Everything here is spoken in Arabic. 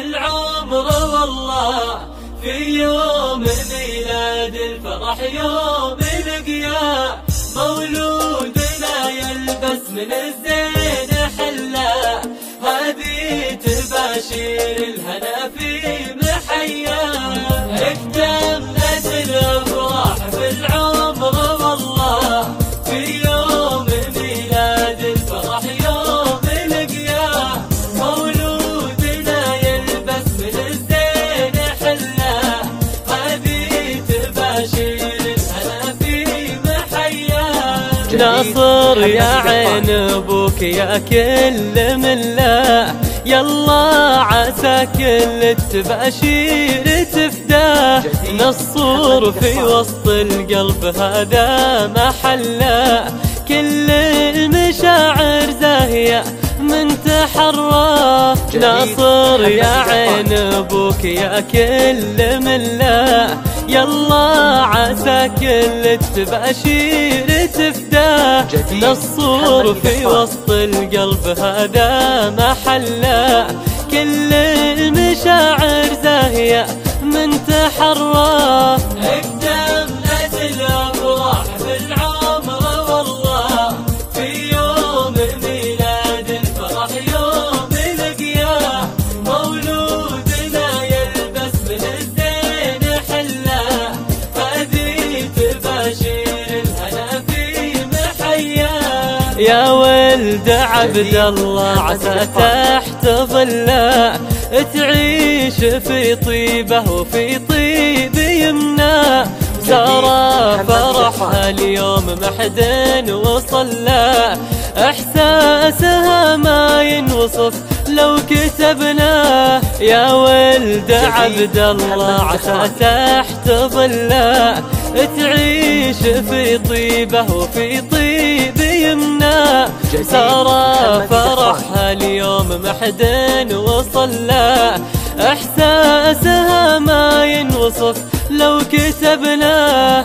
العمر والله في يوم ميلاد الفرح يوم لقيا مولودنا يلبس من الزين حلا. هذه تباشير الهنا. ناصر يا عين أبوك يا كل مله يلا عسى كل التباشير تفداه نصور في وسط القلب هذا محله كل المشاعر زاهية من تحرى. ناصر يا عين أبوك يا كل مله يلا عسى كل التباشير تفداه نصور في وسط القلب هذا محله كل المشاعر زاهية من تحرى. يا ولد عبد الله عسى تحت ظله تعيش في طيبة وفي طيب يمناه سارة فرحها اليوم محد وصلى. إحساسها ما ينوصف لو كتبناه يا ولد عبد الله عسى تحت ظله تعيش في طيبة وفي طيب سارة فرحها اليوم محد وصلى. إحساسها ما ينوصف لو كتبناه